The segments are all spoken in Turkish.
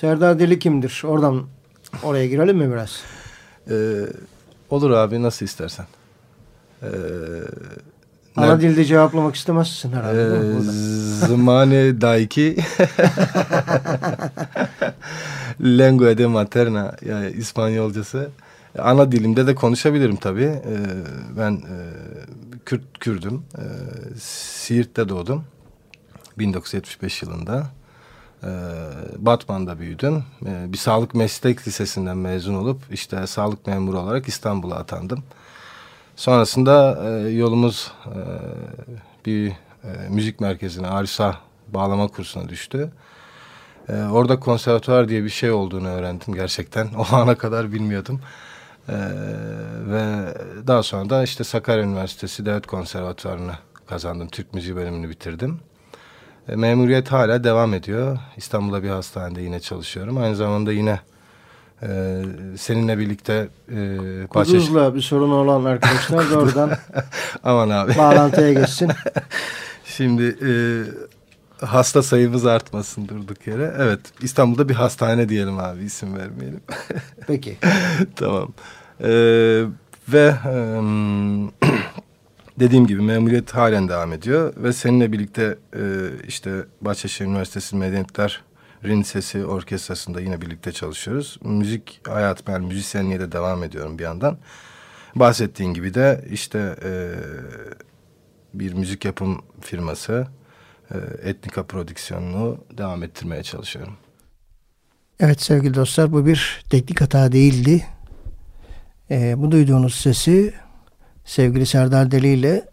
Serdar Deli kimdir? Oradan oraya girelim mi biraz? Ee, olur abi nasıl istersen. Ee, Ana dilde cevaplamak istemezsin herhalde. Ee, zamane daiki lengua de materna yani İspanyolcası. Ana dilimde de konuşabilirim tabii. Ee, ben e, Kürt Kürdüm. Ee, Siirt'te doğdum. 1975 yılında. Ee, Batman'da büyüdüm. Ee, bir sağlık meslek lisesinden mezun olup işte sağlık memuru olarak İstanbul'a atandım. Sonrasında e, yolumuz e, bir e, müzik merkezine, Arisa bağlama kursuna düştü. orada konservatuvar diye bir şey olduğunu öğrendim gerçekten. O ana kadar bilmiyordum. ve daha sonra da işte Sakarya Üniversitesi Devlet Konservatuvarını kazandım. Türk Müziği bölümünü bitirdim. E, memuriyet hala devam ediyor. İstanbul'da bir hastanede yine çalışıyorum. Aynı zamanda yine e, seninle birlikte e, Kuduz'la bir sorun olan arkadaşlar doğrudan Aman abi. bağlantıya geçsin. Şimdi e, hasta sayımız artmasın durduk yere. Evet İstanbul'da bir hastane diyelim abi isim vermeyelim. Peki. tamam. E, ve e, dediğim gibi memuriyet halen devam ediyor ve seninle birlikte e, işte Bahçeşehir Üniversitesi Medeniyetler Rin Sesi Orkestrası'nda yine birlikte çalışıyoruz. Müzik hayat ben müzisyenliğe de devam ediyorum bir yandan. Bahsettiğin gibi de işte e, bir müzik yapım firması e, Etnika Prodüksiyonunu devam ettirmeye çalışıyorum. Evet sevgili dostlar bu bir teknik hata değildi. E, bu duyduğunuz sesi sevgili Serdar Deli ile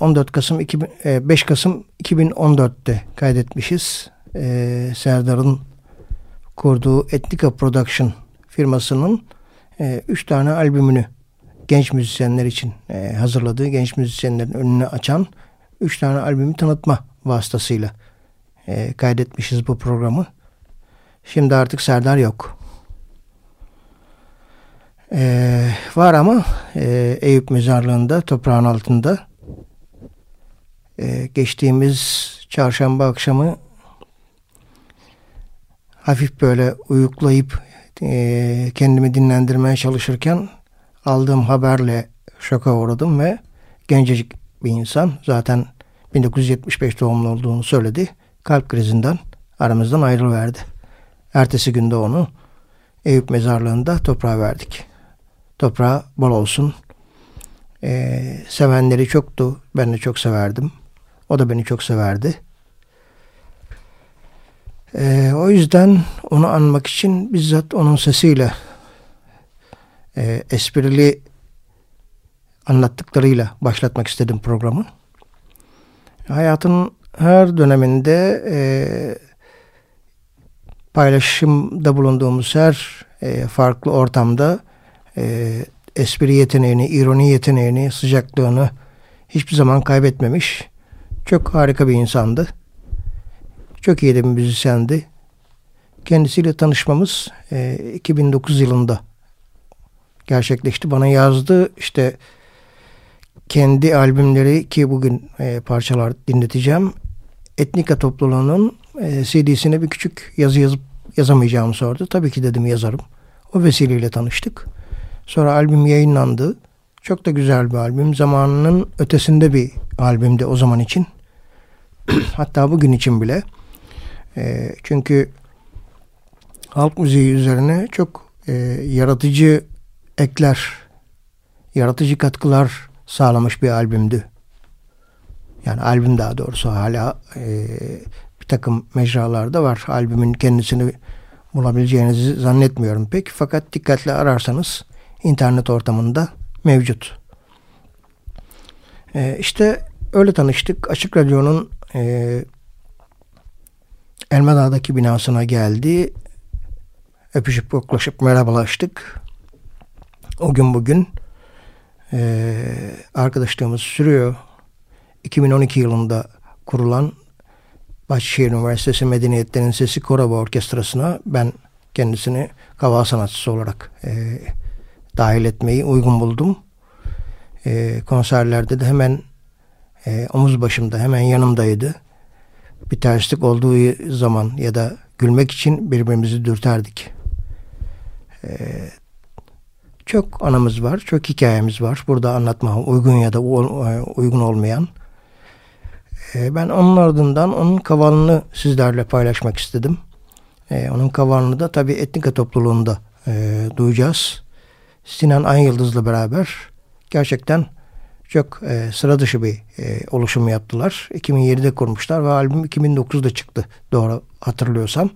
14 Kasım 2000, 5 Kasım 2014'te kaydetmişiz. E, Serdar'ın kurduğu Etnika Production firmasının 3 e, tane albümünü genç müzisyenler için e, hazırladığı genç müzisyenlerin önünü açan 3 tane albümü tanıtma vasıtasıyla kaydetmişiz bu programı. Şimdi artık Serdar yok. Ee, var ama e, Eyüp mezarlığında toprağın altında e, geçtiğimiz çarşamba akşamı hafif böyle uyuklayıp e, kendimi dinlendirmeye çalışırken aldığım haberle şoka uğradım ve gencecik bir insan zaten 1975 doğumlu olduğunu söyledi. Kalp krizinden aramızdan ayrılıverdi. Ertesi günde onu Eyüp mezarlığında toprağa verdik. Toprağı bol olsun. Ee, sevenleri çoktu. Ben de çok severdim. O da beni çok severdi. Ee, o yüzden onu anmak için bizzat onun sesiyle e, esprili anlattıklarıyla başlatmak istedim programı. Hayatın her döneminde e, paylaşımda bulunduğumuz her e, farklı ortamda e, espri yeteneğini, ironi yeteneğini, sıcaklığını hiçbir zaman kaybetmemiş. Çok harika bir insandı. Çok iyi de bir müzisyendi. kendisiyle tanışmamız e, 2009 yılında gerçekleşti. Bana yazdı işte kendi albümleri ki bugün e, parçalar dinleteceğim. Etnika topluluğunun e, CD'sine bir küçük yazı yazıp yazamayacağımı sordu. Tabii ki dedim yazarım. O vesileyle tanıştık. Sonra albüm yayınlandı. Çok da güzel bir albüm. Zamanının ötesinde bir albümde o zaman için. Hatta bugün için bile. E, çünkü halk müziği üzerine çok e, yaratıcı ekler, yaratıcı katkılar sağlamış bir albümdü. Yani albüm daha doğrusu hala e, bir takım mecralarda var. Albümün kendisini bulabileceğinizi zannetmiyorum pek. Fakat dikkatli ararsanız internet ortamında mevcut. E, işte öyle tanıştık. Açık Radyo'nun e, Elmadağ'daki binasına geldi. Öpüşüp koklaşıp merhabalaştık. O gün bugün e, arkadaşlığımız sürüyor. 2012 yılında kurulan Bahçeşehir Üniversitesi Medeniyetlerin Sesi Koraba Orkestrası'na ben kendisini kaval sanatçısı olarak e, dahil etmeyi uygun buldum. E, konserlerde de hemen e, omuz başımda hemen yanımdaydı. Bir terslik olduğu zaman ya da gülmek için birbirimizi dürterdik. E, çok anımız var, çok hikayemiz var. Burada anlatma uygun ya da uygun olmayan. E, ben onun ardından onun kavalını sizlerle paylaşmak istedim. E, onun kavalını da tabii etnika topluluğunda e, duyacağız. Sinan Anyıldız'la beraber gerçekten çok e, sıra dışı bir e, oluşum yaptılar. 2007'de kurmuşlar ve albüm 2009'da çıktı doğru hatırlıyorsam.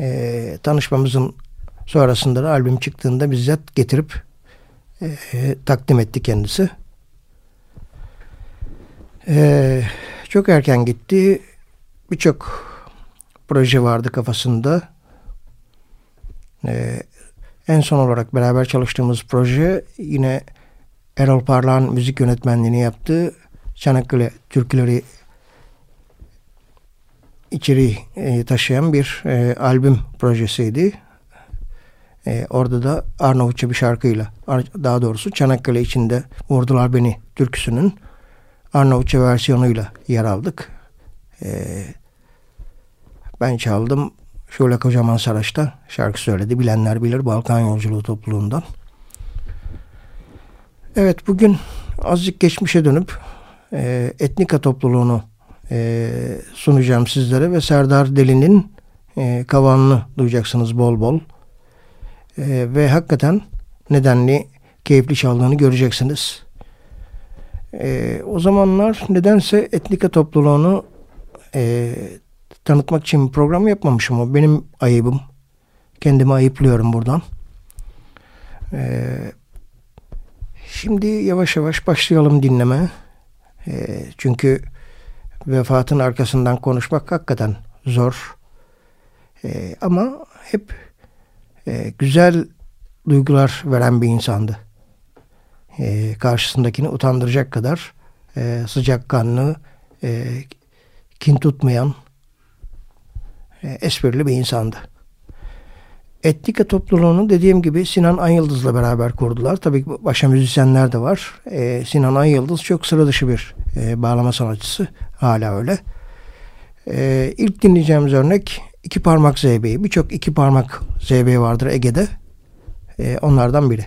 E, tanışmamızın sonrasında da albüm çıktığında bizzat getirip e, takdim etti kendisi. E, çok erken gitti. Birçok proje vardı kafasında. E, en son olarak beraber çalıştığımız proje yine Erol Parlağan müzik yönetmenliğini yaptığı Çanakkale türküleri içeri e, taşıyan bir e, albüm projesiydi. E, orada da Arnavutça bir şarkıyla daha doğrusu Çanakkale içinde Vurdular Beni türküsünün Arnavutça versiyonuyla yer aldık. E, ben çaldım. Şöyle Kocaman Saraç'ta şarkı söyledi. Bilenler bilir Balkan Yolculuğu topluluğundan. Evet bugün azıcık geçmişe dönüp e, Etnika topluluğunu e, sunacağım sizlere ve Serdar Deli'nin e, kavanını duyacaksınız bol bol. E, ve hakikaten nedenli keyifli çaldığını göreceksiniz. E, o zamanlar nedense Etnika topluluğunu e, tanıtmak için bir program yapmamışım o. Benim ayıbım. Kendimi ayıplıyorum buradan. E, şimdi yavaş yavaş başlayalım dinleme. E, çünkü vefatın arkasından konuşmak hakikaten zor. E, ama hep e, güzel duygular veren bir insandı. E, karşısındakini utandıracak kadar e, sıcakkanlı, e, kin tutmayan, e, esprili bir insandı. Etnika topluluğunu dediğim gibi Sinan Anyıldız'la beraber kurdular. Tabii başka müzisyenler de var. Ee, Sinan Anyıldız çok sıra dışı bir e, bağlama sanatçısı. Hala öyle. Ee, ilk dinleyeceğimiz örnek iki parmak ZB'yi. Birçok iki parmak ZB vardır Ege'de. Ee, onlardan biri.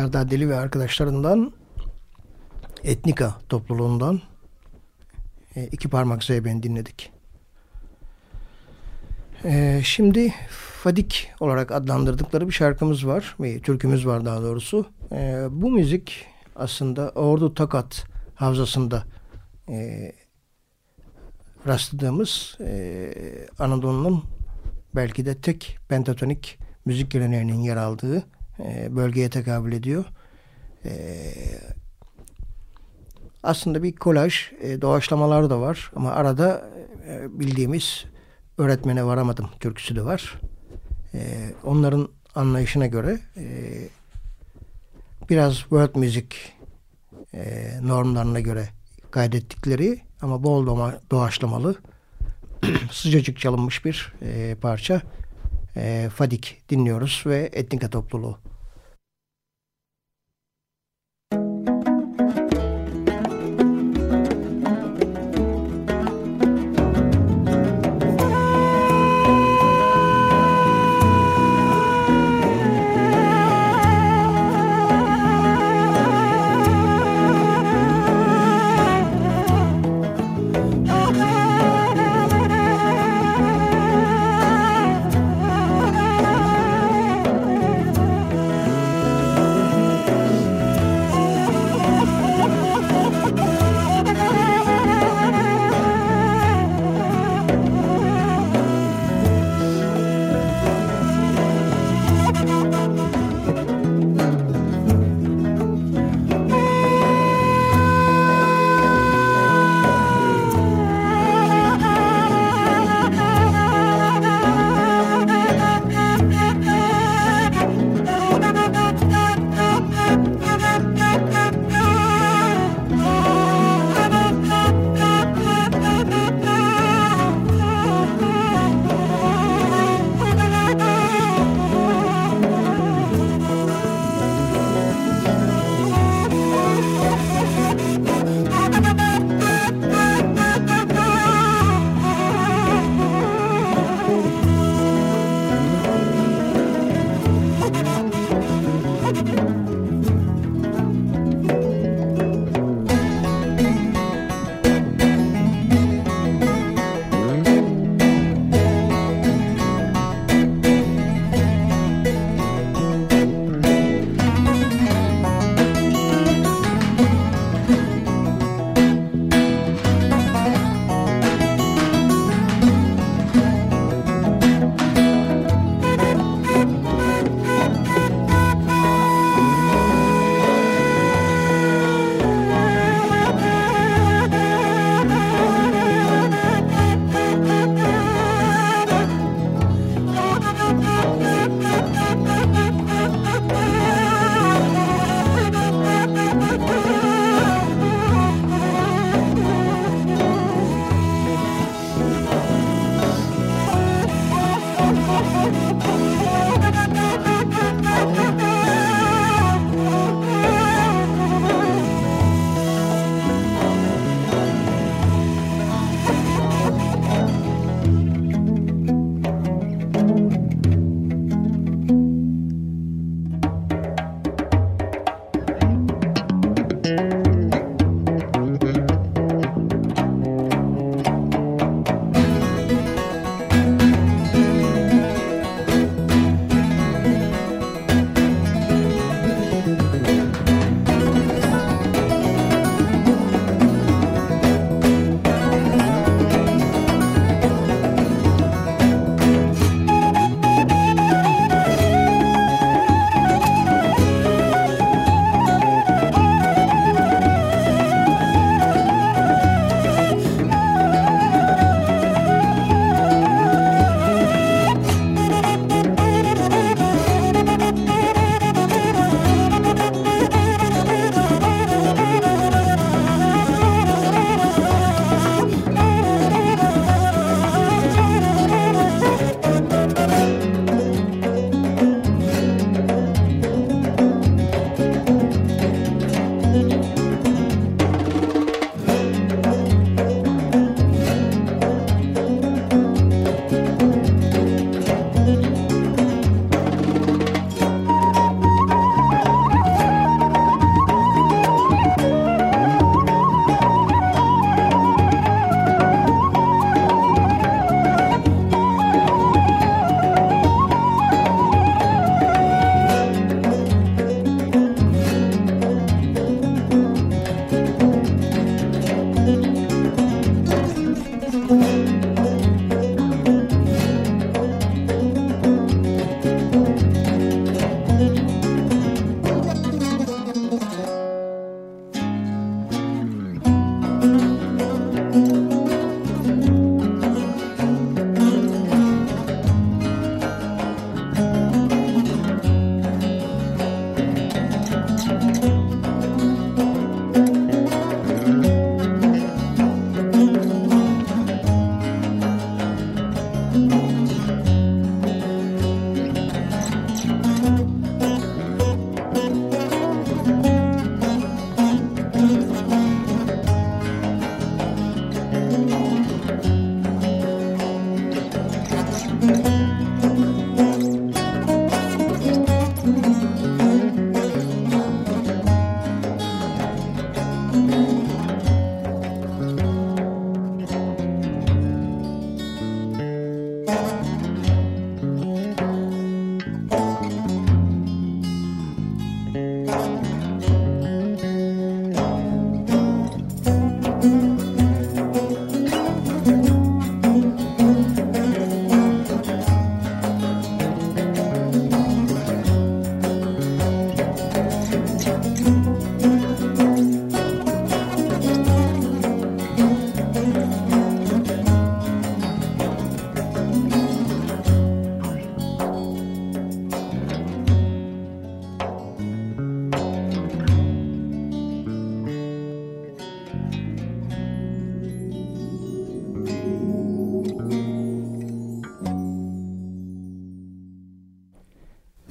Serdar Deli ve arkadaşlarından Etnika topluluğundan e, iki parmak zeybeni dinledik. E, şimdi Fadik olarak adlandırdıkları bir şarkımız var, bir türkümüz var daha doğrusu. E, bu müzik aslında Ordu Takat Havzası'nda e, rastladığımız e, Anadolu'nun belki de tek pentatonik müzik geleneğinin yer aldığı e, bölgeye tekabül ediyor. E, aslında bir kolaj, e, doğaçlamalar da var ama arada e, bildiğimiz öğretmene varamadım türküsü de var. Onların anlayışına göre biraz world music normlarına göre kaydettikleri ama bol doğaçlamalı sıcacık çalınmış bir parça Fadik dinliyoruz ve Etnika topluluğu.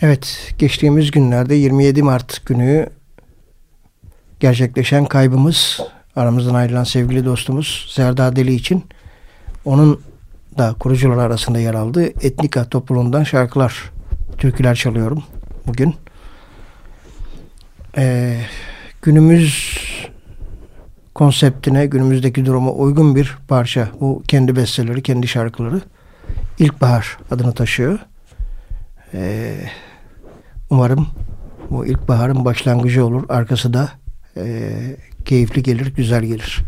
Evet, geçtiğimiz günlerde 27 Mart günü gerçekleşen kaybımız, aramızdan ayrılan sevgili dostumuz Serdar Deli için onun da kurucular arasında yer aldığı Etnika topluluğundan şarkılar, türküler çalıyorum bugün. Ee, günümüz konseptine, günümüzdeki duruma uygun bir parça. Bu kendi besteleri, kendi şarkıları. İlkbahar adını taşıyor. Ee, umarım bu ilkbaharın başlangıcı olur. Arkası da e, keyifli gelir, güzel gelir.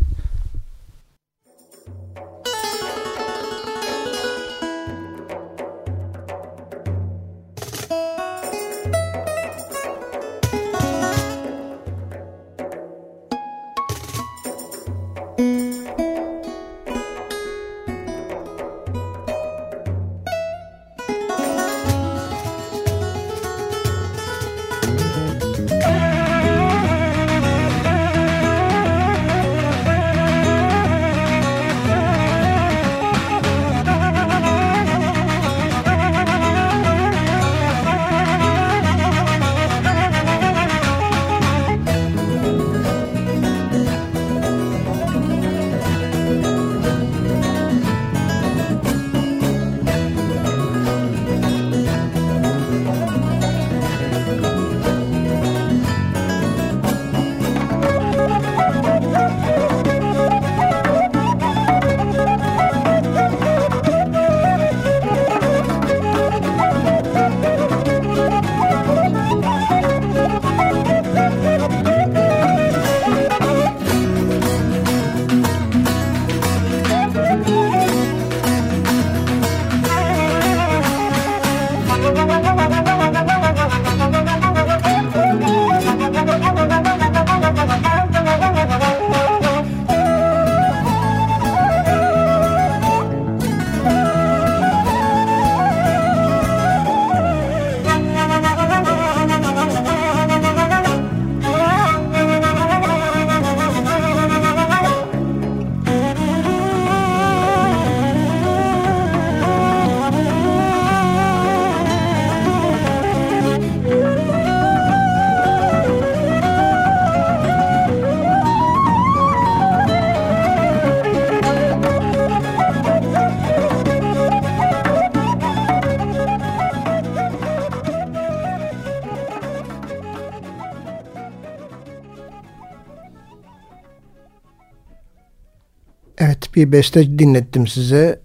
Bir beste dinlettim size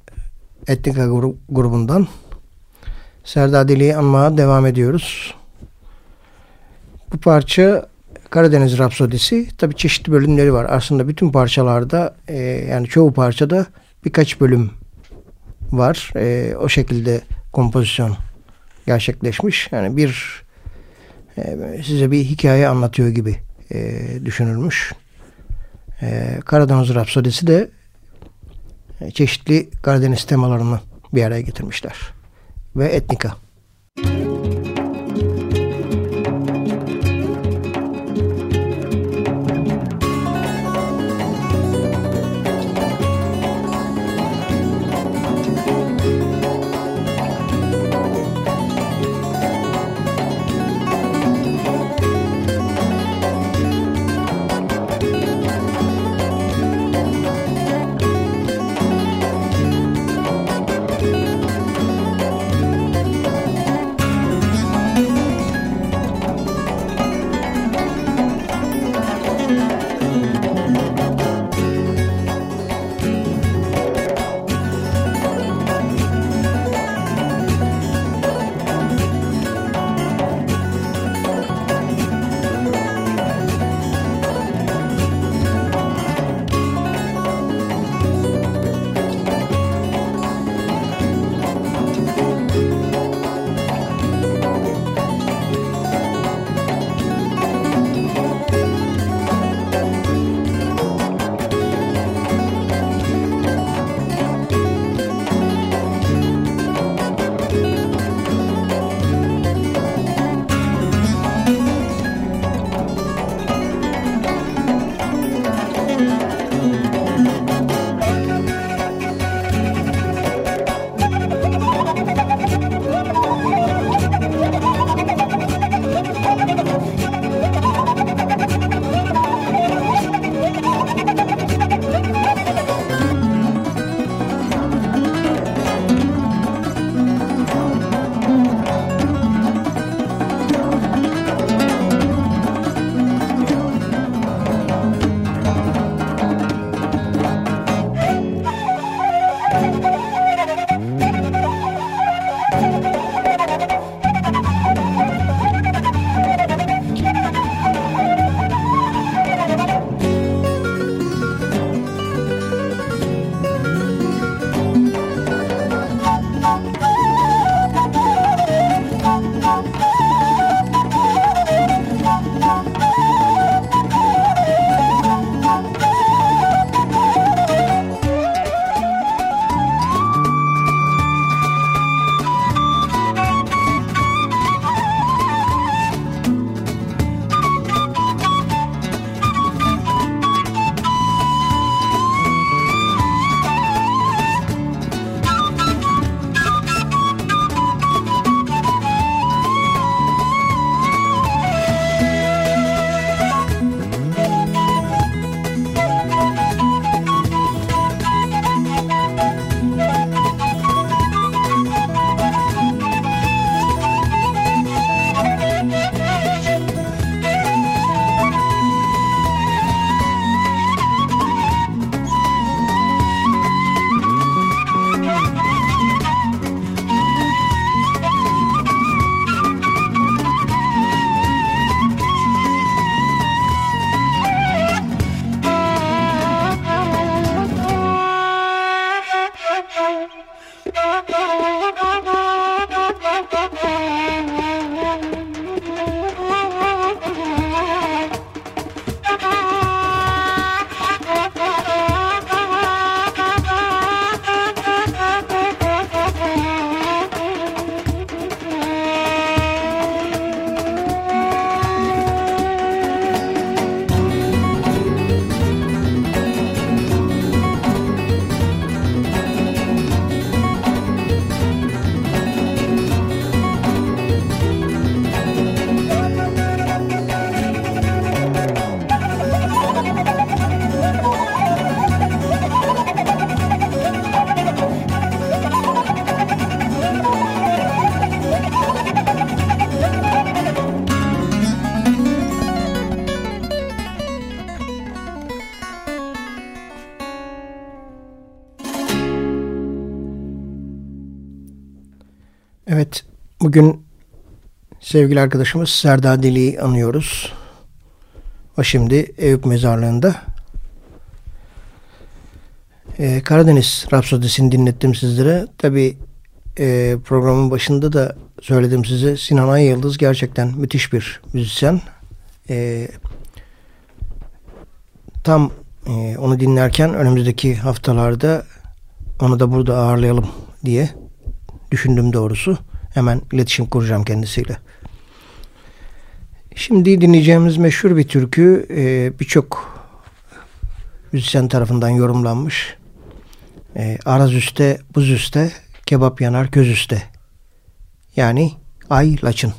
Etnika grubundan. Serdar Deli'yi anmaya devam ediyoruz. Bu parça Karadeniz Rapsodisi. Tabi çeşitli bölümleri var. Aslında bütün parçalarda e, yani çoğu parçada birkaç bölüm var. E, o şekilde kompozisyon gerçekleşmiş. Yani bir e, size bir hikaye anlatıyor gibi düşünülmüş. Karadeniz Rapsodisi de çeşitli Karadeniz temalarını bir araya getirmişler. Ve etnika. Evet, bugün sevgili arkadaşımız Serdar Deli'yi anıyoruz. O şimdi Eyüp Mezarlığı'nda. Ee, Karadeniz Rapsodisi'ni dinlettim sizlere. Tabi e, programın başında da söyledim size Sinan Ay Yıldız gerçekten müthiş bir müzisyen. E, tam e, onu dinlerken önümüzdeki haftalarda onu da burada ağırlayalım diye düşündüm doğrusu. Hemen iletişim kuracağım kendisiyle. Şimdi dinleyeceğimiz meşhur bir türkü e, birçok müzisyen tarafından yorumlanmış. E, araz üste, buz üste, kebap yanar göz üste. Yani Ay Laçın.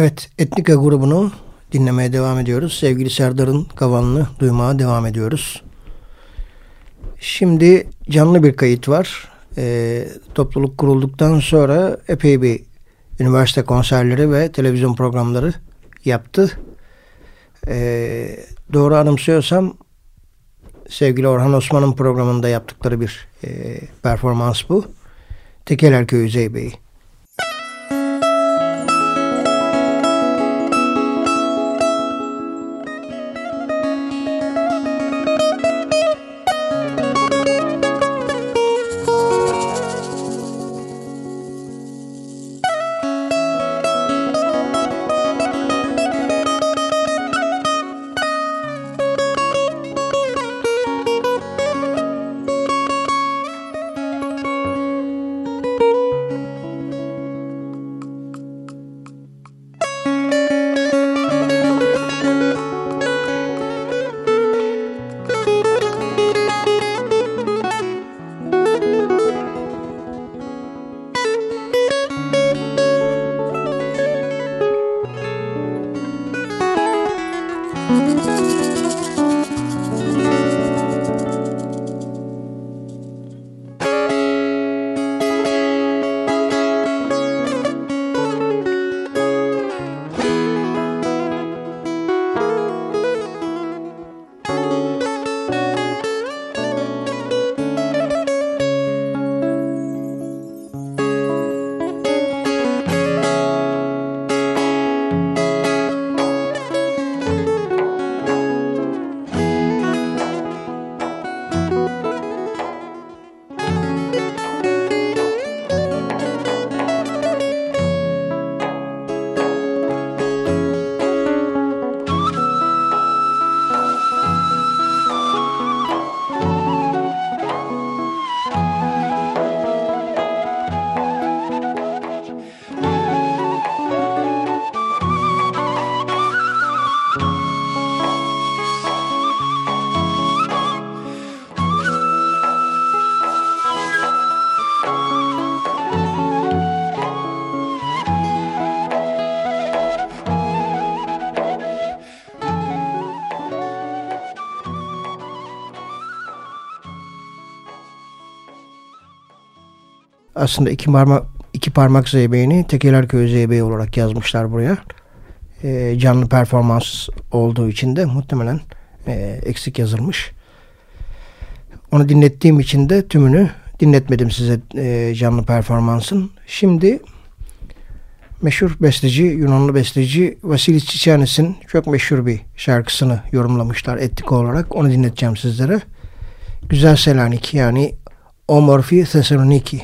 Evet, Etnika grubunu dinlemeye devam ediyoruz. Sevgili Serdar'ın kavalını duymaya devam ediyoruz. Şimdi canlı bir kayıt var. E, topluluk kurulduktan sonra epey bir üniversite konserleri ve televizyon programları yaptı. E, doğru anımsıyorsam sevgili Orhan Osman'ın programında yaptıkları bir e, performans bu. Tekeler Köyü Zeybe'yi. Aslında iki parmak iki parmak zeybeğini Tekeler Köyü zeybeği olarak yazmışlar buraya. E, canlı performans olduğu için de muhtemelen e, eksik yazılmış. Onu dinlettiğim için de tümünü dinletmedim size e, canlı performansın. Şimdi meşhur besteci, Yunanlı besteci Vasilis Çiçanis'in çok meşhur bir şarkısını yorumlamışlar etnik olarak. Onu dinleteceğim sizlere. Güzel Selanik yani Omorfi Thessaloniki.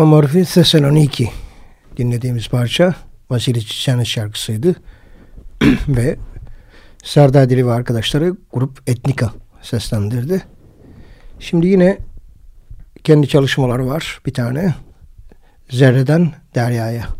Amorfi Thessaloniki dinlediğimiz parça Vasili Çiçen'in şarkısıydı. ve Serdar Dili ve arkadaşları grup Etnika seslendirdi. Şimdi yine kendi çalışmaları var bir tane. Zerreden Derya'ya.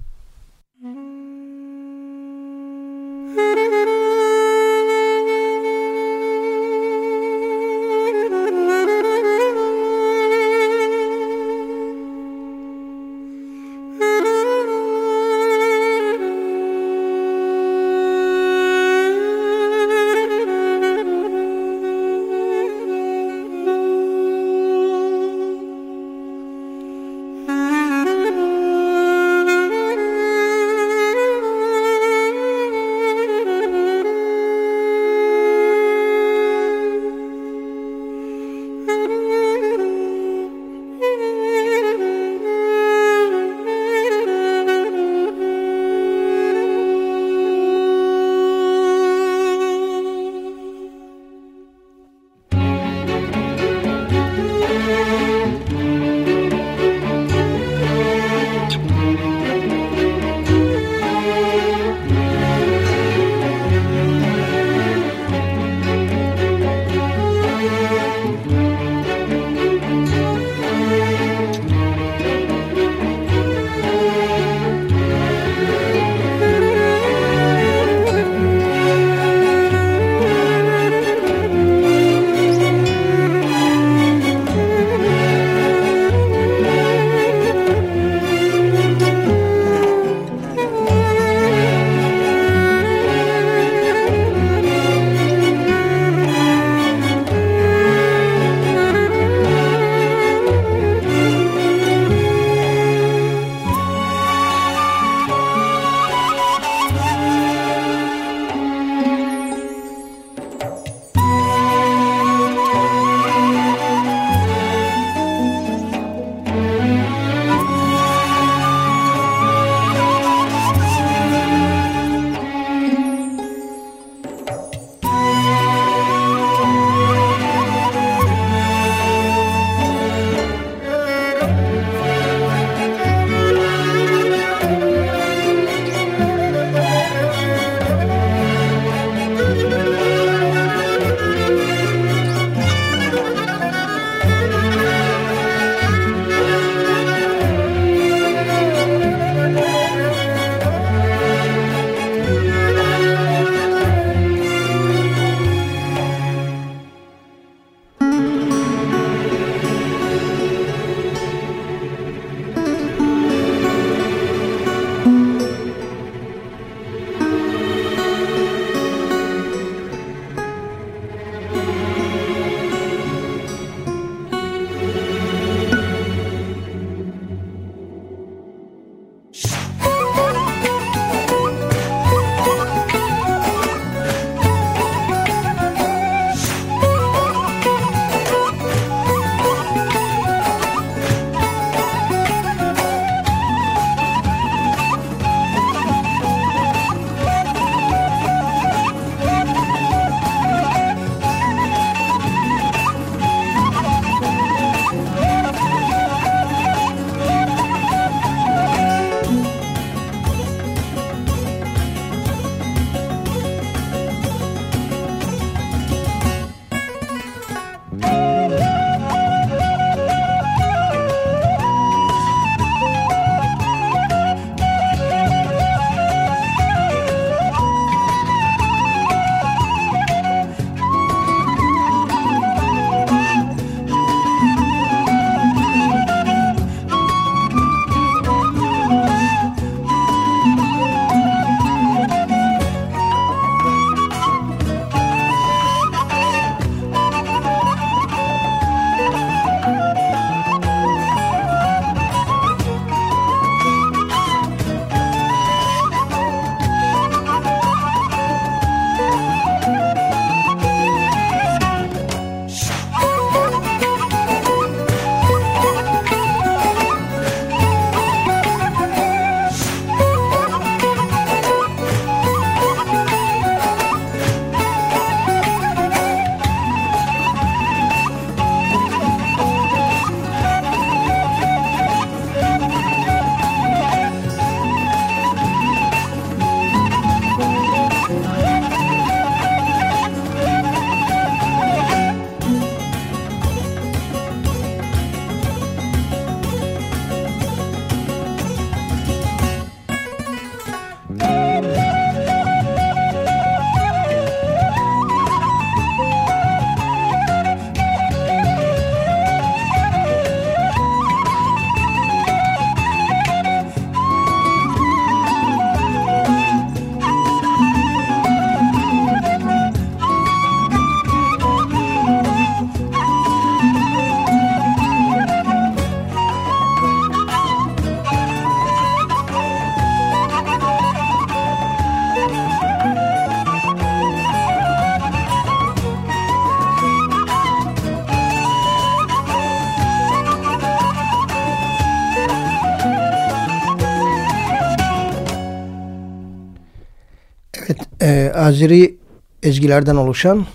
Azeri ezgilerden oluşan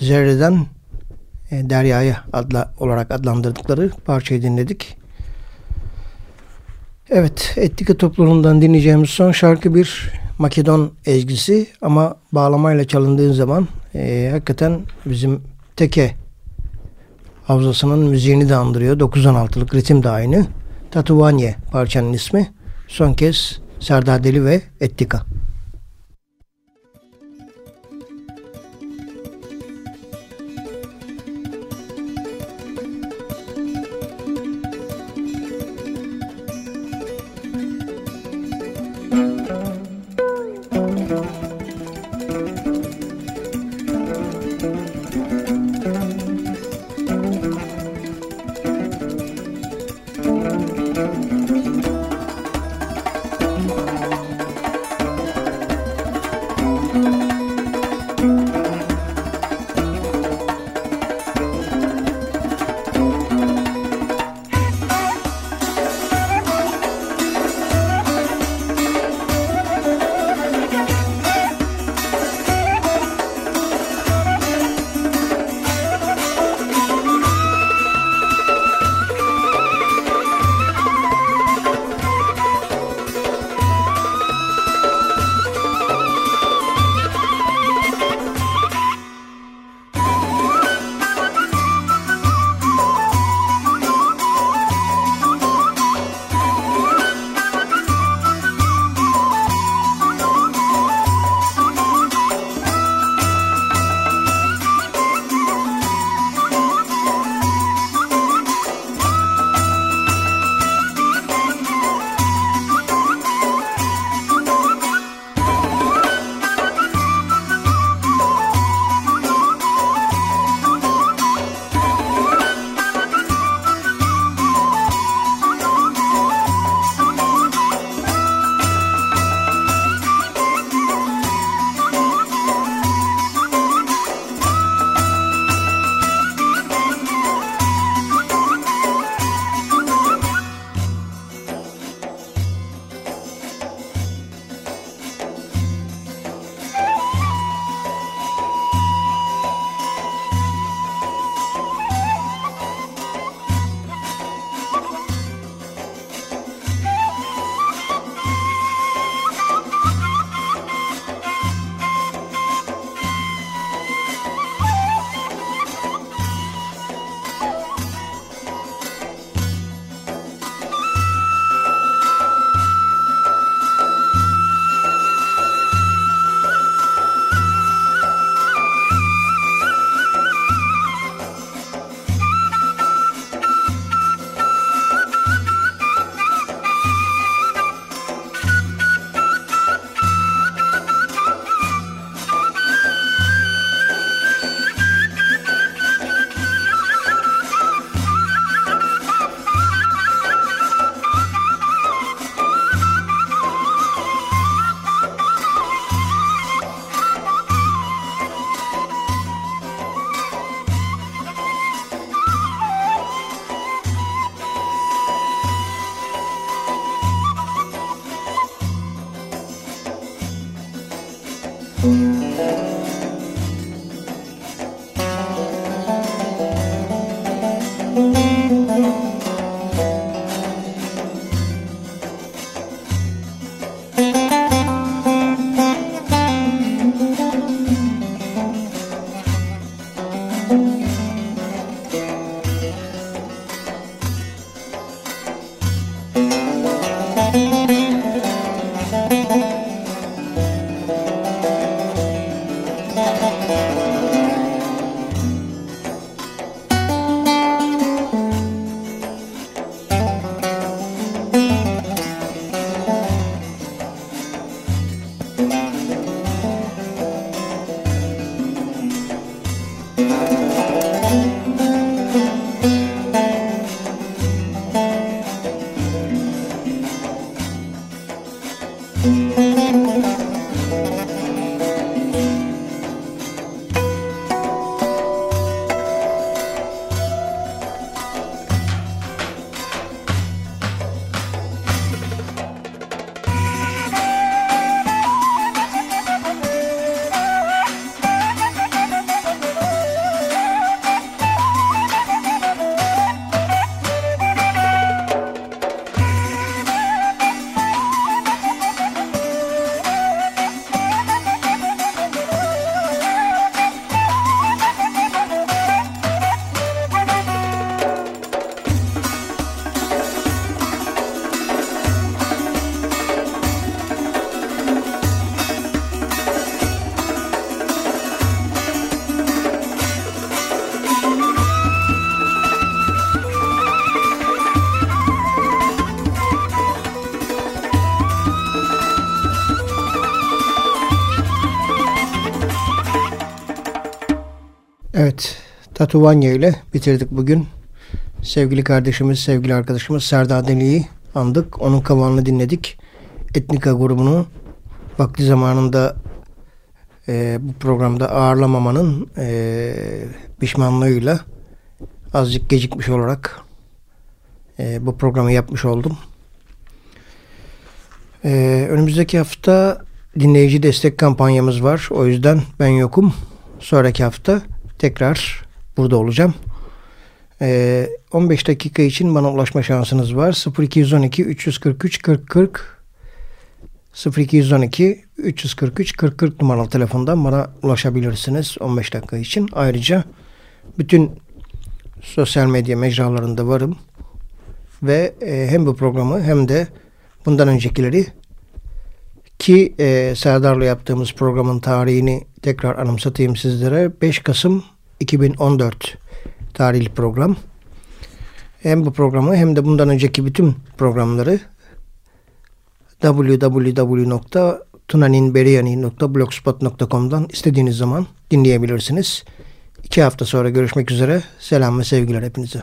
Zerre'den e, Derya'ya adla, olarak adlandırdıkları parçayı dinledik. Evet, Ettika topluluğundan dinleyeceğimiz son şarkı bir Makedon ezgisi ama bağlamayla çalındığı zaman e, hakikaten bizim teke havzasının müziğini de andırıyor. 916'lık ritim de aynı. Tatuvanye parçanın ismi. Son kez Serdar Deli ve Ettika. Tatuvanya ile bitirdik bugün. Sevgili kardeşimiz, sevgili arkadaşımız Serdar Deli'yi andık. Onun kavalını dinledik. Etnika grubunu vakti zamanında e, bu programda ağırlamamanın e, pişmanlığıyla azıcık gecikmiş olarak e, bu programı yapmış oldum. E, önümüzdeki hafta dinleyici destek kampanyamız var. O yüzden ben yokum. Sonraki hafta tekrar burada olacağım. E, 15 dakika için bana ulaşma şansınız var. 0212 343 40 40 0212 343 40 40 numaralı telefondan bana ulaşabilirsiniz 15 dakika için. Ayrıca bütün sosyal medya mecralarında varım ve e, hem bu programı hem de bundan öncekileri ki e, Serdar'la yaptığımız programın tarihini tekrar anımsatayım sizlere. 5 Kasım 2014 tarihli program. Hem bu programı hem de bundan önceki bütün programları www.tunaninberiyani.blogspot.com'dan istediğiniz zaman dinleyebilirsiniz. İki hafta sonra görüşmek üzere. Selam ve sevgiler hepinize.